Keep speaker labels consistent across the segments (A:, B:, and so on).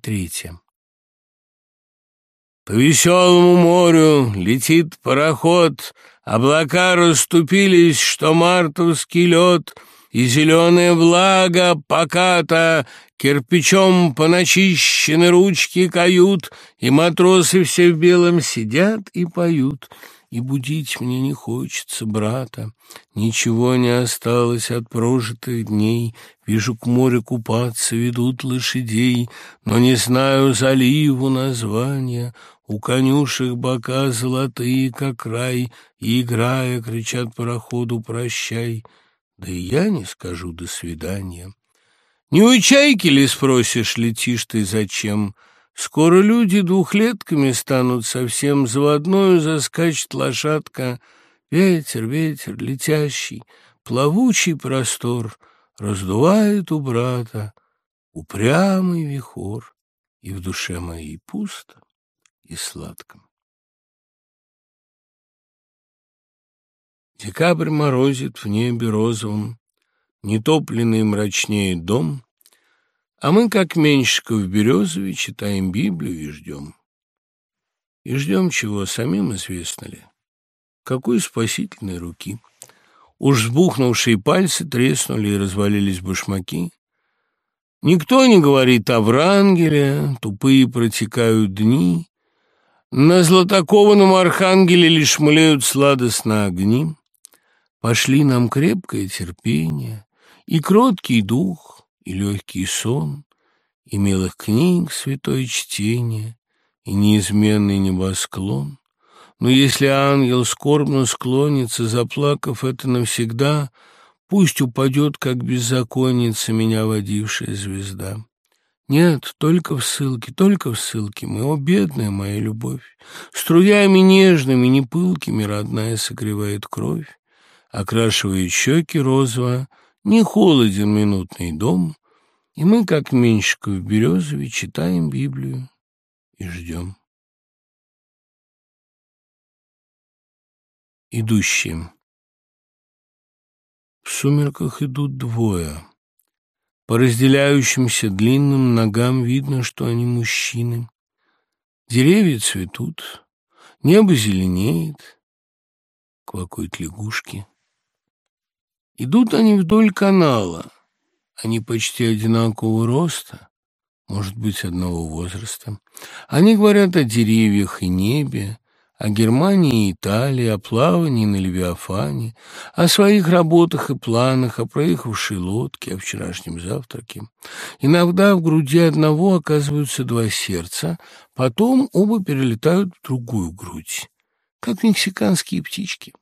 A: Третья. По веселому морю летит пароход, Облака расступились, что мартовский лед, И зеленое благо поката. Кирпичом поначищены ручки кают, И матросы все в белом сидят и поют — и будить мне не хочется, брата. Ничего не осталось от прожитых дней. Вижу, к морю купаться ведут лошадей, Но не знаю заливу названия. У конюшек бока золотые, как рай, И, играя, кричат пароходу «Прощай!» Да и я не скажу «До свидания». Не у чайки ли спросишь, летишь ты зачем? Скоро люди двухлетками станут совсем, заводную заскачет лошадка. Ветер, ветер, летящий, плавучий простор Раздувает у брата упрямый вихор, И в душе моей пусто и сладко. Декабрь морозит в небе розовом, Нетопленный мрачнее дом — а мы, как Меньшиков в читаем Библию и ждем. И ждем чего, самим известно ли. Какой спасительной руки. Уж сбухнувшие пальцы треснули и развалились башмаки. Никто не говорит о Врангеле, тупые протекают дни. На златокованном архангеле лишь млеют сладостно огни. Пошли нам крепкое терпение и кроткий дух, и легкий сон, и милых книг святое чтение, и неизменный небосклон. Но если ангел скорбно склонится, заплакав это навсегда, пусть упадет, как беззаконница, меня водившая звезда. Нет, только в ссылке, только в ссылке мы, о, бедная моя любовь, струями нежными, не пылкими родная согревает кровь, окрашивает щеки розово, не холоден минутный дом, и мы, как Меньшиков в Березове, читаем Библию и ждем. Идущие. В сумерках идут двое. По разделяющимся длинным ногам видно, что они мужчины. Деревья цветут, небо зеленеет, квакают лягушки. Идут они вдоль канала. Они почти одинакового роста, может быть, одного возраста. Они говорят о деревьях и небе, о Германии и Италии, о плавании на Левиафане, о своих работах и планах, о проехавшей лодке, о вчерашнем завтраке. Иногда в груди одного оказываются два сердца, потом оба перелетают в другую грудь, как мексиканские птички.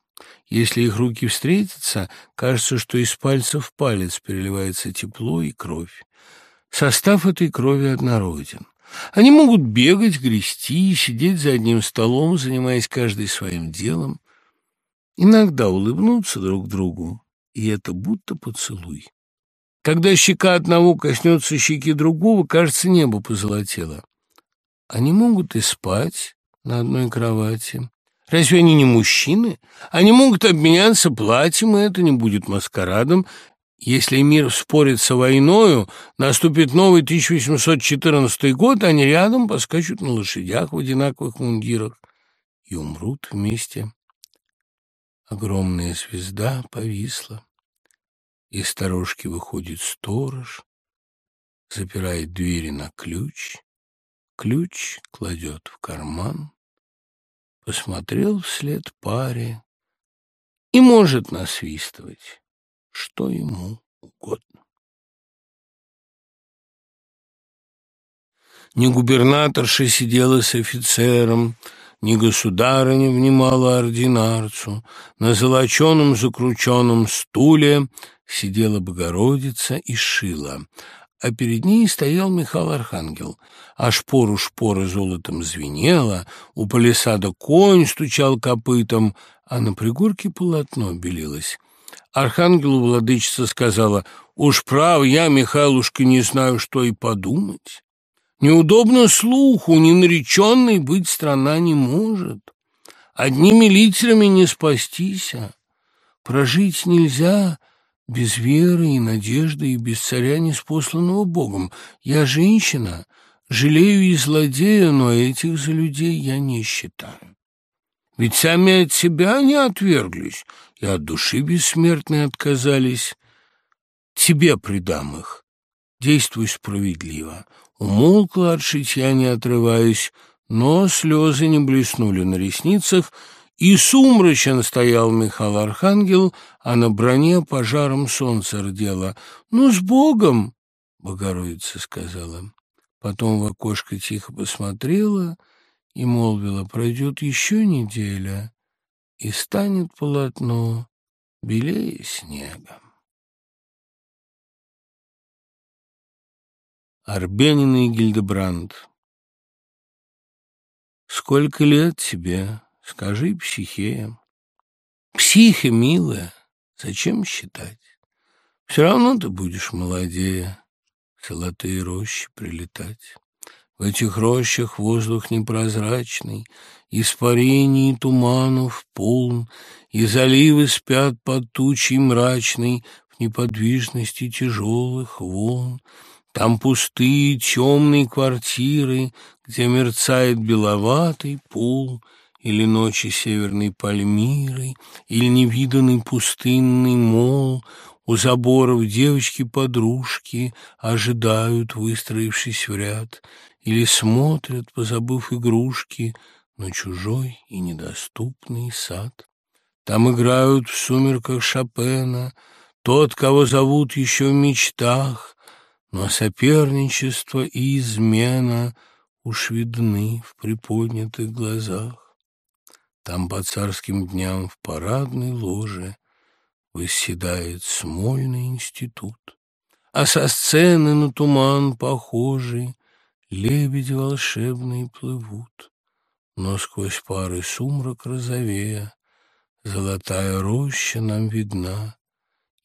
A: Если их руки встретятся, кажется, что из пальца в палец переливается тепло и кровь. Состав этой крови однороден. Они могут бегать, грести, сидеть за одним столом, занимаясь каждый своим делом. Иногда улыбнуться друг другу, и это будто поцелуй. Когда щека одного коснется щеки другого, кажется, небо позолотело. Они могут и спать на одной кровати, Разве они не мужчины? Они могут обменяться платьем, и это не будет маскарадом. Если мир спорится войною, наступит новый 1814 год, они рядом поскачут на лошадях в одинаковых мундирах и умрут вместе. Огромная звезда повисла. Из сторожки выходит сторож, запирает двери на ключ, ключ кладет в карман, посмотрел вслед паре и может насвистывать, что ему угодно. Ни губернаторша сидела с офицером, ни государыня внимала ординарцу. На золоченом закрученном стуле сидела Богородица и шила, а перед ней стоял Михаил Архангел. А шпору шпоры золотом звенела, у палисада конь стучал копытом, а на пригорке полотно белилось. Архангелу владычица сказала, «Уж прав я, Михайлушка, не знаю, что и подумать. Неудобно слуху, ни нареченной быть страна не может. Одними литерами не спастись, а прожить нельзя, без веры и надежды, и без царя, неспосланного Богом. Я женщина, жалею и злодея, но этих за людей я не считаю. Ведь сами от себя они отверглись, и от души бессмертной отказались. Тебе предам их. Действуй справедливо. Умолкла от шитья, не отрываясь, но слезы не блеснули на ресницах, и сумрачен стоял Михаил Архангел, а на броне пожаром солнце рдело. «Ну, с Богом!» — Богородица сказала. Потом в окошко тихо посмотрела и молвила, «Пройдет еще неделя, и станет полотно белее снега». Арбенин и Гильдебранд Сколько лет тебе? Скажи, психея. Психе, милая, зачем считать? Все равно ты будешь молодее, золотые рощи прилетать. В этих рощах воздух непрозрачный, Испарений туманов полн, И заливы спят под тучей мрачной В неподвижности тяжелых волн. Там пустые темные квартиры, где мерцает беловатый пол, или ночи северной Пальмиры, или невиданный пустынный мол, у заборов девочки-подружки ожидают, выстроившись в ряд, или смотрят, позабыв игрушки, на чужой и недоступный сад. Там играют в сумерках Шопена, тот, кого зовут еще в мечтах, но соперничество и измена уж видны в приподнятых глазах. Там по царским дням в парадной ложе Восседает Смольный институт, А со сцены на туман похожий Лебеди волшебные плывут. Но сквозь пары сумрак розовея Золотая роща нам видна,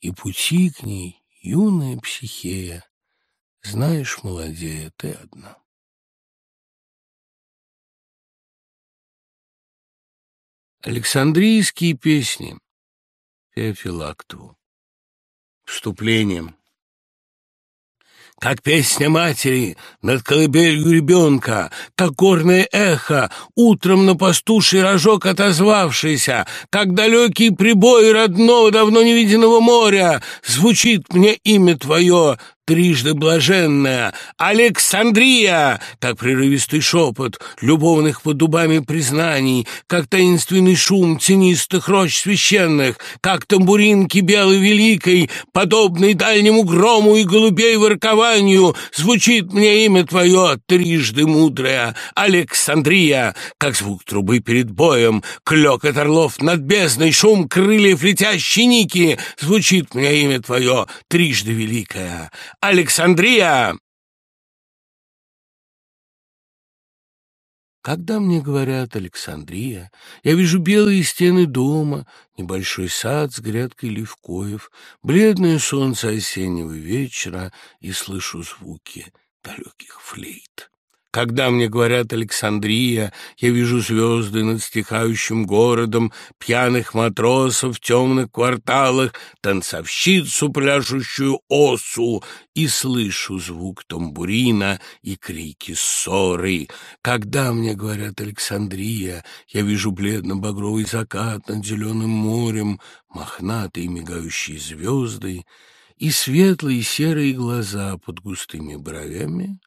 A: И пути к ней юная психея знаешь, молодея, ты одна. Александрийские песни Феофилактову. Вступлением как песня матери над колыбелью ребенка, как горное эхо, утром на пастуший рожок отозвавшийся, как далекий прибой родного давно невиденного моря, звучит мне имя твое, трижды блаженная, Александрия, как прерывистый шепот любовных под дубами признаний, как таинственный шум тенистых рощ священных, как тамбуринки белой великой, подобный дальнему грому и голубей воркованию, звучит мне имя твое, трижды мудрая, Александрия, как звук трубы перед боем, клёкот орлов над бездной, шум крыльев летящей ники, звучит мне имя твое, трижды великая, Александрия!» Когда мне говорят «Александрия», я вижу белые стены дома, небольшой сад с грядкой левкоев, бледное солнце осеннего вечера и слышу звуки далеких флейт. Когда мне говорят «Александрия», я вижу звезды над стихающим городом, пьяных матросов в темных кварталах, танцовщицу, пляшущую осу, и слышу звук тамбурина и крики ссоры. Когда мне говорят «Александрия», я вижу бледно-багровый закат над зеленым морем, мохнатые мигающие звезды и светлые серые глаза под густыми бровями,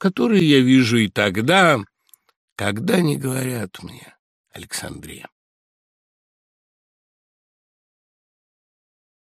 A: которые я вижу и тогда, когда не говорят мне Александрия.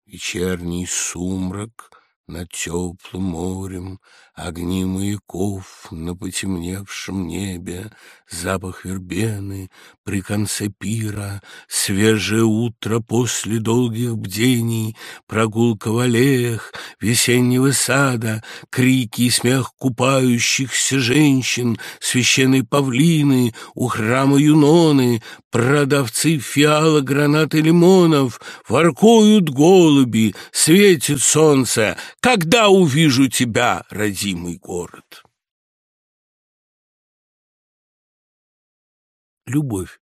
A: Вечерний сумрак над теплым морем, Огни маяков на потемневшем небе, Запах вербены при конце пира, Свежее утро после долгих бдений, Прогулка в аллеях весеннего сада, Крики и смех купающихся женщин, Священные павлины у храма Юноны, Продавцы фиала, гранат и лимонов, Воркуют голуби, светит солнце. Когда увижу тебя, родимый город? Любовь.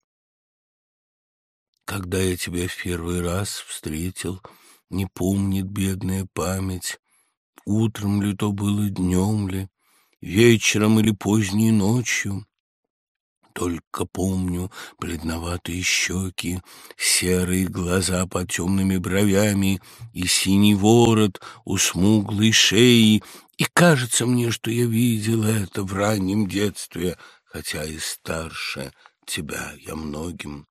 A: Когда я тебя в первый раз встретил, не помнит бедная память, утром ли то было, днем ли, вечером или поздней ночью. Только помню бледноватые щеки, серые глаза под темными бровями и синий ворот у смуглой шеи, и кажется мне, что я видел это в раннем детстве, хотя и старше тебя я многим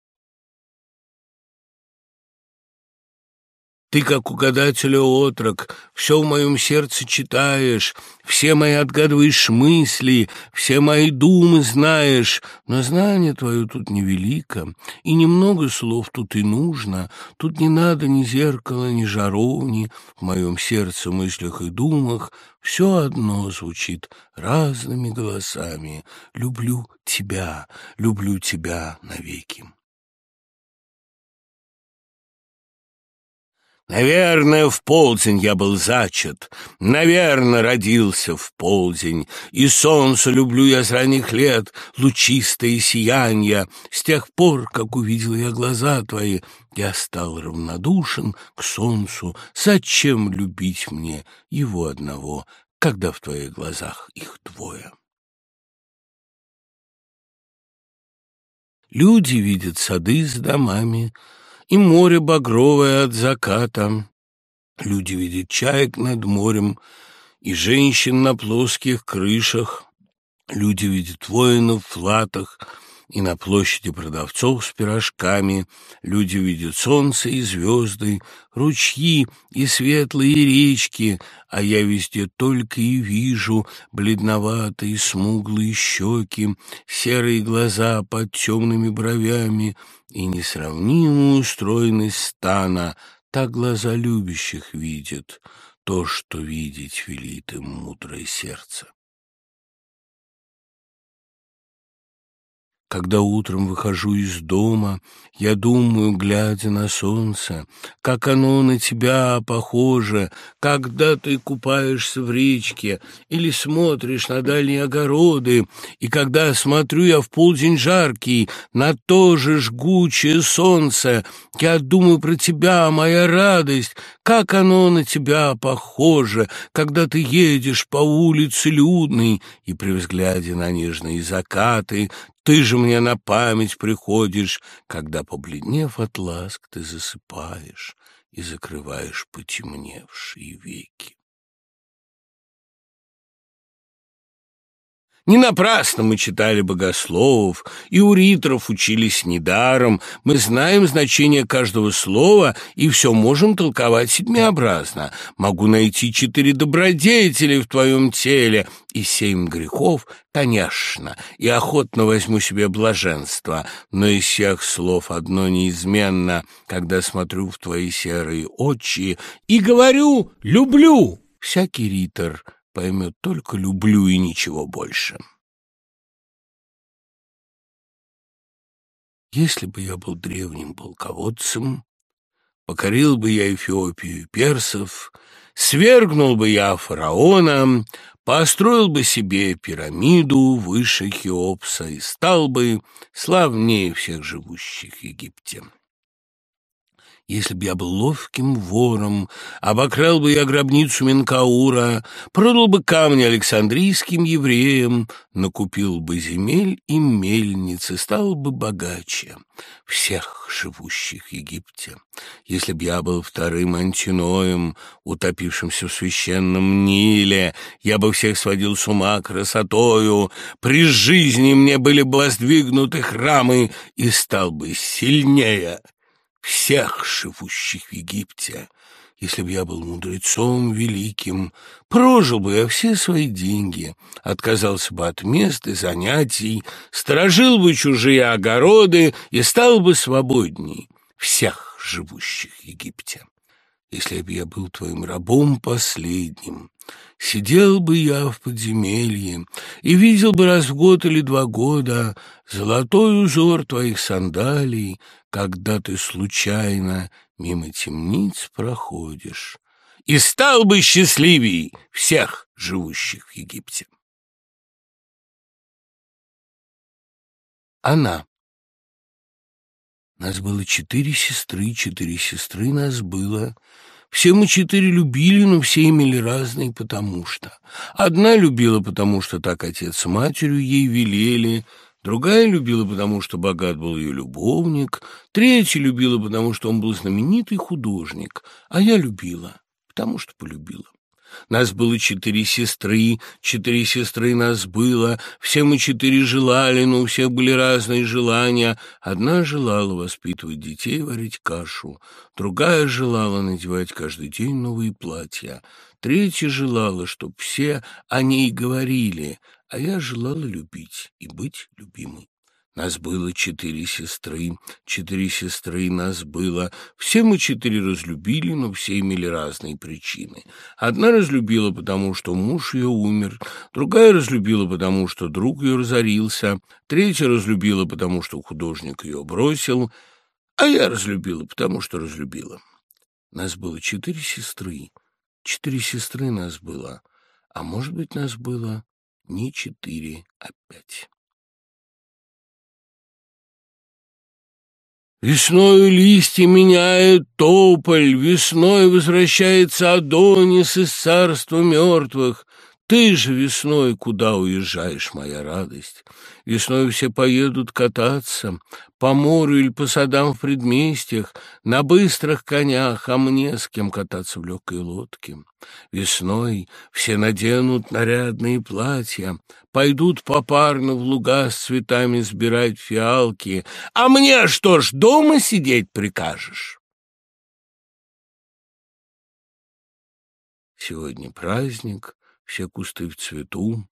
A: Ты, как угадатель отрок, все в моем сердце читаешь, все мои отгадываешь мысли, все мои думы знаешь, но знание твое тут невелико, и немного слов тут и нужно, тут не надо ни зеркала, ни жаровни, в моем сердце, мыслях и думах все одно звучит разными голосами. Люблю тебя, люблю тебя навеки. Наверное, в полдень я был зачат, Наверное, родился в полдень, И солнце люблю я с ранних лет, Лучистое сияние. С тех пор, как увидел я глаза твои, Я стал равнодушен к солнцу. Зачем любить мне его одного, Когда в твоих глазах их двое? Люди видят сады с домами, и море багровое от заката. Люди видят чаек над морем и женщин на плоских крышах. Люди видят воинов в латах и на площади продавцов с пирожками. Люди видят солнце и звезды, ручьи и светлые речки, а я везде только и вижу бледноватые смуглые щеки, серые глаза под темными бровями и несравнимую стройность стана. Так глаза любящих видят то, что видеть велит им мудрое сердце. Когда утром выхожу из дома, я думаю, глядя на солнце, как оно на тебя похоже, когда ты купаешься в речке или смотришь на дальние огороды, и когда смотрю я в полдень жаркий на то же жгучее солнце, я думаю про тебя, моя радость, как оно на тебя похоже, когда ты едешь по улице людной, и при взгляде на нежные закаты ты же мне на память приходишь, когда, побледнев от ласк, ты засыпаешь и закрываешь потемневшие веки. Не напрасно мы читали богословов, и у риторов учились недаром. Мы знаем значение каждого слова и все можем толковать седмиобразно. Могу найти четыре добродетели в твоем теле и семь грехов, конечно, и охотно возьму себе блаженство, но из всех слов одно неизменно, когда смотрю в твои серые очи и говорю «люблю». Всякий ритор поймет только люблю и ничего больше. Если бы я был древним полководцем, покорил бы я Эфиопию персов, свергнул бы я фараона, построил бы себе пирамиду выше Хеопса и стал бы славнее всех живущих в Египте. Если б я был ловким вором, обокрал бы я гробницу Менкаура, продал бы камни александрийским евреям, накупил бы земель и мельницы, стал бы богаче всех живущих в Египте. Если б я был вторым антиноем, утопившимся в священном Ниле, я бы всех сводил с ума красотою, при жизни мне были бы воздвигнуты храмы и стал бы сильнее всех живущих в Египте. Если бы я был мудрецом великим, прожил бы я все свои деньги, отказался бы от мест и занятий, сторожил бы чужие огороды и стал бы свободней всех живущих в Египте. Если бы я был твоим рабом последним, Сидел бы я в подземелье и видел бы раз в год или два года золотой узор твоих сандалий, когда ты случайно мимо темниц проходишь, и стал бы счастливей всех живущих в Египте. Она. Нас было четыре сестры, четыре сестры нас было — Все мы четыре любили, но все имели разные потому что. Одна любила, потому что так отец с матерью ей велели, Другая любила, потому что богат был ее любовник, третья любила, потому что он был знаменитый художник, а я любила, потому что полюбила. Нас было четыре сестры, четыре сестры нас было, все мы четыре желали, но у всех были разные желания. Одна желала воспитывать детей, варить кашу, другая желала надевать каждый день новые платья, третья желала, чтоб все о ней говорили — а я желала любить и быть любимой. Нас было четыре сестры, четыре сестры нас было. Все мы четыре разлюбили, но все имели разные причины. Одна разлюбила, потому что муж ее умер, другая разлюбила, потому что друг ее разорился, третья разлюбила, потому что художник ее бросил, а я разлюбила, потому что разлюбила. Нас было четыре сестры, четыре сестры нас было, а может быть, нас было не четыре, а пять. Весною листья меняет тополь, Весной возвращается Адонис из царства мертвых, ты же весной куда уезжаешь, моя радость? Весной все поедут кататься по морю или по садам в предместьях, на быстрых конях, а мне с кем кататься в легкой лодке. Весной все наденут нарядные платья, пойдут попарно в луга с цветами сбирать фиалки, а мне что ж, дома сидеть прикажешь? Сегодня праздник, все кусты в цвету.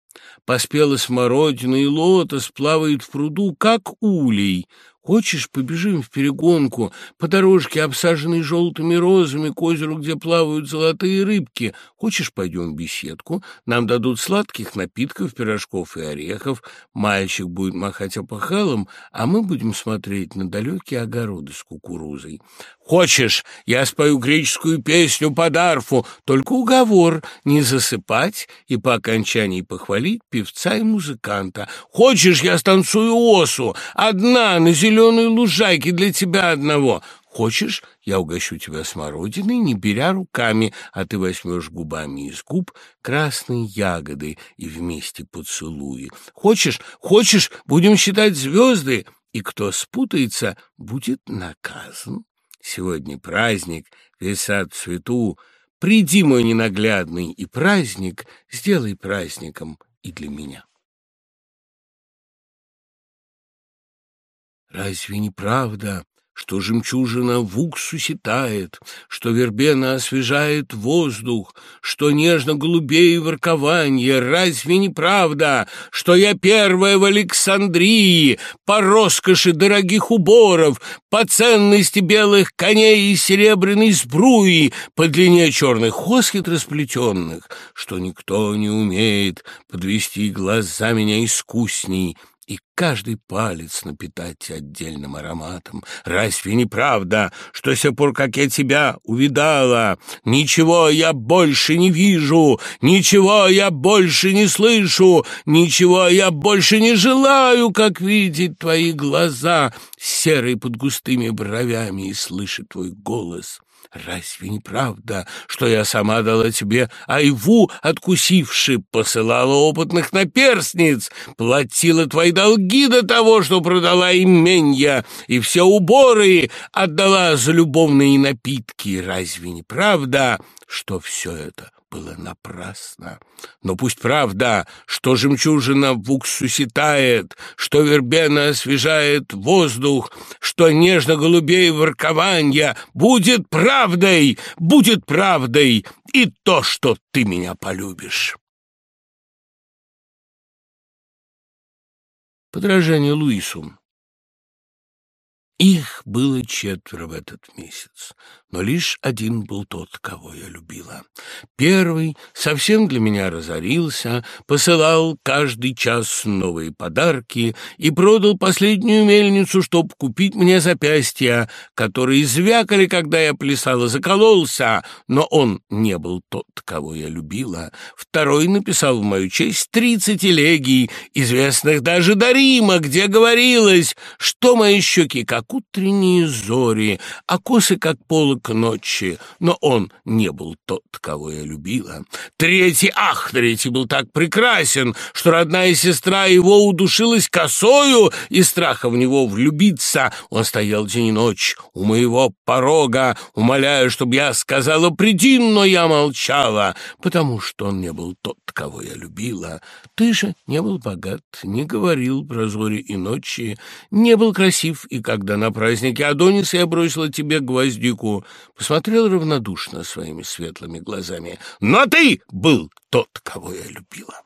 A: Поспела смородина, и лотос плавает в пруду, как улей, Хочешь, побежим в перегонку по дорожке, обсаженной желтыми розами, к озеру, где плавают золотые рыбки? Хочешь, пойдем в беседку? Нам дадут сладких напитков, пирожков и орехов. Мальчик будет махать опахалом, а мы будем смотреть на далекие огороды с кукурузой. Хочешь, я спою греческую песню по дарфу, только уговор не засыпать и по окончании похвалить певца и музыканта. Хочешь, я станцую осу, одна на зеленом зеленой лужайке для тебя одного. Хочешь, я угощу тебя смородиной, не беря руками, а ты возьмешь губами из губ красные ягоды и вместе поцелуи. Хочешь, хочешь, будем считать звезды, и кто спутается, будет наказан. Сегодня праздник, весь сад в цвету. Приди, мой ненаглядный, и праздник сделай праздником и для меня. Разве не правда, что жемчужина в уксусе тает, что вербена освежает воздух, что нежно-голубее воркование? Разве не правда, что я первая в Александрии по роскоши дорогих уборов, по ценности белых коней и серебряной сбруи, по длине черных хос хитросплетенных, что никто не умеет подвести глаза меня искусней, и каждый палец напитать отдельным ароматом. Разве не правда, что с тех пор, как я тебя увидала, ничего я больше не вижу, ничего я больше не слышу, ничего я больше не желаю, как видеть твои глаза, серые под густыми бровями, и слышать твой голос?» Разве не правда, что я сама дала тебе айву, откусивши, посылала опытных наперстниц, платила твои долги до того, что продала именья, и все уборы отдала за любовные напитки? Разве не правда, что все это было напрасно. Но пусть правда, что жемчужина в уксусе тает, что вербена освежает воздух, что нежно-голубей воркования, будет правдой, будет правдой и то, что ты меня полюбишь. Подражание Луису их было четверо в этот месяц, но лишь один был тот, кого я любила. Первый совсем для меня разорился, посылал каждый час новые подарки и продал последнюю мельницу, чтобы купить мне запястья, которые звякали, когда я плясала, закололся, но он не был тот, кого я любила. Второй написал в мою честь тридцать элегий, известных даже до Рима, где говорилось, что мои щеки, как утренние зори, а косы, как полок к ночи, но он не был тот, кого я любила. Третий, ах, третий был так прекрасен, что родная сестра его удушилась косою и страха в него влюбиться. Он стоял день и ночь у моего порога, умоляя, чтобы я сказала «приди», но я молчала, потому что он не был тот, кого я любила. Ты же не был богат, не говорил про зори и ночи, не был красив, и когда на празднике Адониса я бросила тебе гвоздику, посмотрел равнодушно своими светлыми глазами. Но ты был тот, кого я любила.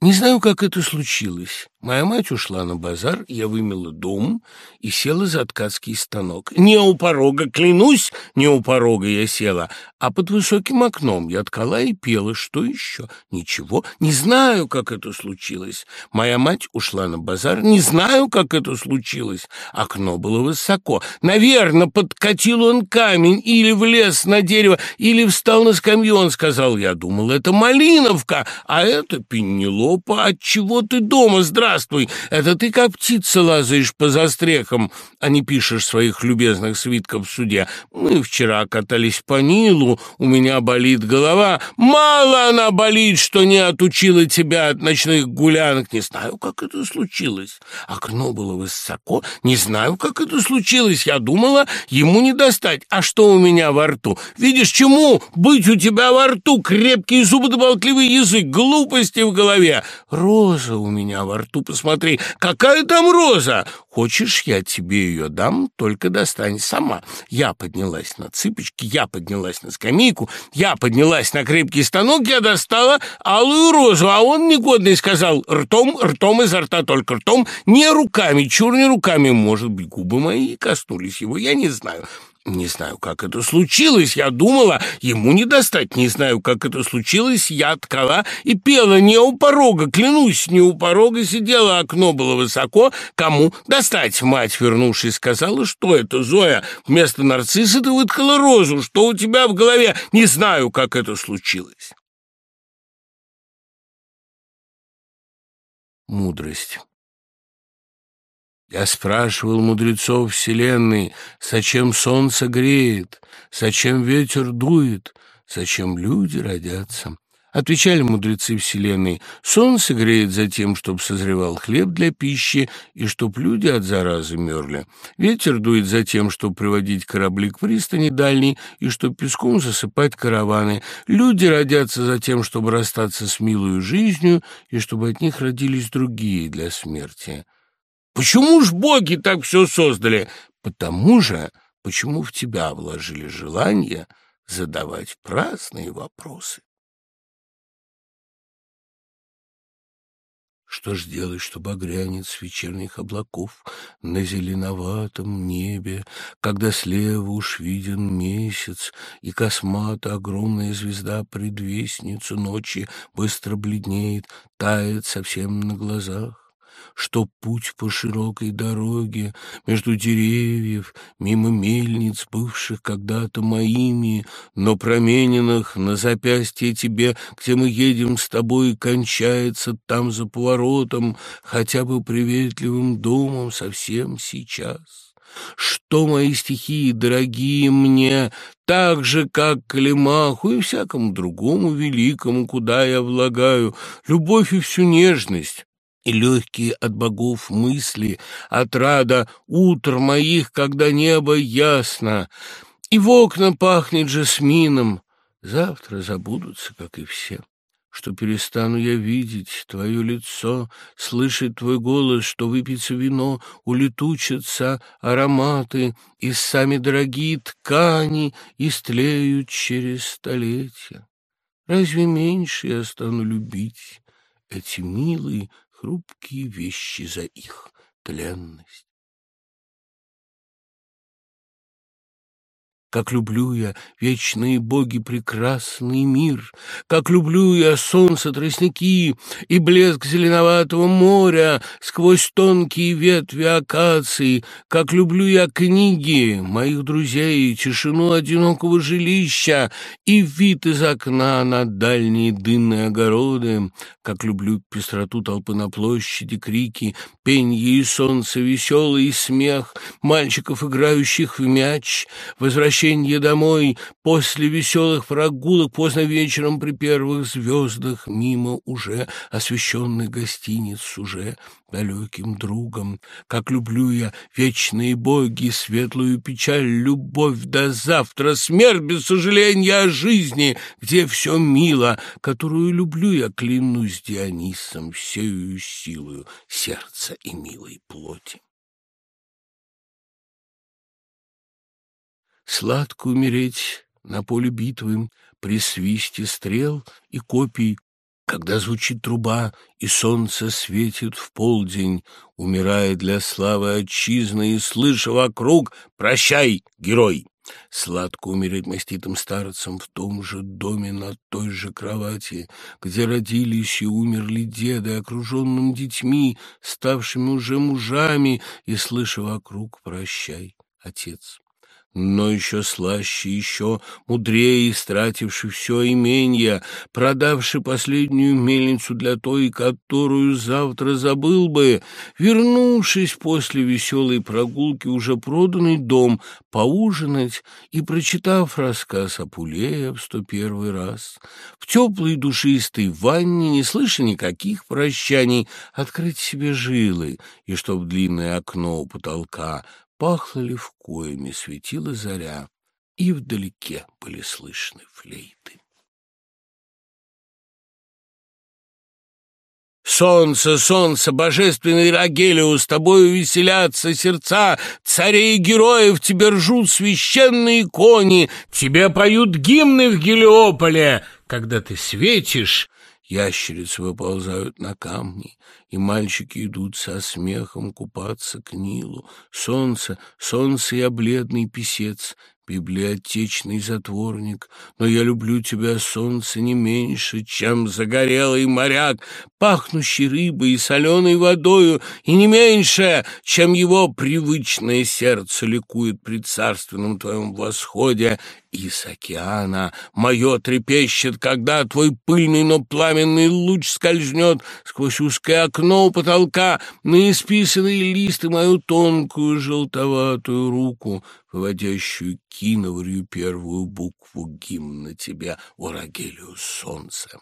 A: Не знаю, как это случилось. Моя мать ушла на базар, я вымела дом и села за ткацкий станок. Не у порога, клянусь, не у порога я села, а под высоким окном я ткала и пела. Что еще? Ничего. Не знаю, как это случилось. Моя мать ушла на базар, не знаю, как это случилось. Окно было высоко. Наверное, подкатил он камень или влез на дерево, или встал на скамью. Он сказал, я думал, это Малиновка, а это Пенелопа. Отчего ты дома? Здравствуй здравствуй! Это ты, как птица, лазаешь по застрехам, а не пишешь своих любезных свитков в суде. Мы вчера катались по Нилу, у меня болит голова. Мало она болит, что не отучила тебя от ночных гулянок. Не знаю, как это случилось. Окно было высоко, не знаю, как это случилось. Я думала, ему не достать. А что у меня во рту? Видишь, чему быть у тебя во рту? Крепкий зубы да болтливый язык, глупости в голове. Роза у меня во рту красоту посмотри! Какая там роза! Хочешь, я тебе ее дам, только достань сама. Я поднялась на цыпочки, я поднялась на скамейку, я поднялась на крепкий станок, я достала алую розу, а он негодный сказал ртом, ртом изо рта, только ртом, не руками, чур не руками, может быть, губы мои коснулись его, я не знаю. Не знаю, как это случилось. Я думала, ему не достать. Не знаю, как это случилось. Я ткала и пела не у порога. Клянусь, не у порога сидела. Окно было высоко. Кому достать? Мать, вернувшись, сказала, что это, Зоя? Вместо нарцисса ты выткала розу. Что у тебя в голове? Не знаю, как это случилось. Мудрость. Я спрашивал мудрецов вселенной, зачем солнце греет, зачем ветер дует, зачем люди родятся. Отвечали мудрецы вселенной, солнце греет за тем, чтоб созревал хлеб для пищи и чтоб люди от заразы мерли. Ветер дует за тем, чтоб приводить корабли к пристани дальней и чтоб песком засыпать караваны. Люди родятся за тем, чтобы расстаться с милой жизнью и чтобы от них родились другие для смерти. Почему ж боги так все создали? Потому же, почему в тебя вложили желание задавать праздные вопросы. Что ж делать, чтобы огрянец вечерних облаков на зеленоватом небе, когда слева уж виден месяц, и космата огромная звезда предвестница ночи быстро бледнеет, тает совсем на глазах? Что путь по широкой дороге между деревьев, мимо мельниц, бывших когда-то моими, но промененных на запястье тебе, где мы едем с тобой, кончается там за поворотом, хотя бы приветливым домом совсем сейчас. Что мои стихи, дорогие мне, так же, как Калимаху и всякому другому великому, куда я влагаю любовь и всю нежность, и легкие от богов мысли, отрада утр моих, когда небо ясно, и в окна пахнет жасмином. Завтра забудутся, как и все, что перестану я видеть твое лицо, слышать твой голос, что выпьется вино, улетучатся ароматы, и сами дорогие ткани истлеют через столетия. Разве меньше я стану любить эти милые хрупкие вещи за их тленность. Как люблю я вечные боги прекрасный мир, Как люблю я солнце, тростники И блеск зеленоватого моря Сквозь тонкие ветви акации, Как люблю я книги моих друзей, Тишину одинокого жилища И вид из окна на дальние дынные огороды, Как люблю пестроту толпы на площади, Крики, пенье и солнце, веселый смех Мальчиков, играющих в мяч, Возвращение возвращение домой после веселых прогулок поздно вечером при первых звездах мимо уже освещенных гостиниц уже далеким другом. Как люблю я вечные боги, светлую печаль, любовь до завтра, смерть без сожаления о жизни, где все мило, которую люблю я, клянусь Дионисом, всею силою сердца и милой плоти. Сладко умереть на поле битвы при свисте стрел и копий, когда звучит труба и солнце светит в полдень, умирая для славы отчизны и слыша вокруг «Прощай, герой!» Сладко умереть маститым старцам в том же доме на той же кровати, где родились и умерли деды, окруженным детьми, ставшими уже мужами, и слыша вокруг «Прощай, отец!» Но еще слаще, еще мудрее, истративший все имение, продавший последнюю мельницу для той, которую завтра забыл бы, вернувшись после веселой прогулки уже проданный дом, поужинать и, прочитав рассказ о Пулее в сто первый раз, в теплой душистой ванне, не слыша никаких прощаний, открыть себе жилы, и чтоб длинное окно у потолка Пахло левкоями, светила заря, и вдалеке были слышны флейты. Солнце, солнце, божественный Рагелиус, тобою веселятся сердца царей и героев, тебе ржут священные кони, тебе поют гимны в Гелиополе. Когда ты светишь, Ящерицы выползают на камни, и мальчики идут со смехом купаться к Нилу. Солнце, солнце я бледный писец, библиотечный затворник, но я люблю тебя, солнце, не меньше, чем загорелый моряк, пахнущий рыбой и соленой водою, и не меньше, чем его привычное сердце ликует при царственном твоем восходе, и с океана мое трепещет, когда твой пыльный, но пламенный луч скользнет сквозь узкое окно у потолка на исписанные листы мою тонкую желтоватую руку, выводящую киноварью первую букву гимна тебя, Орагелиус солнце.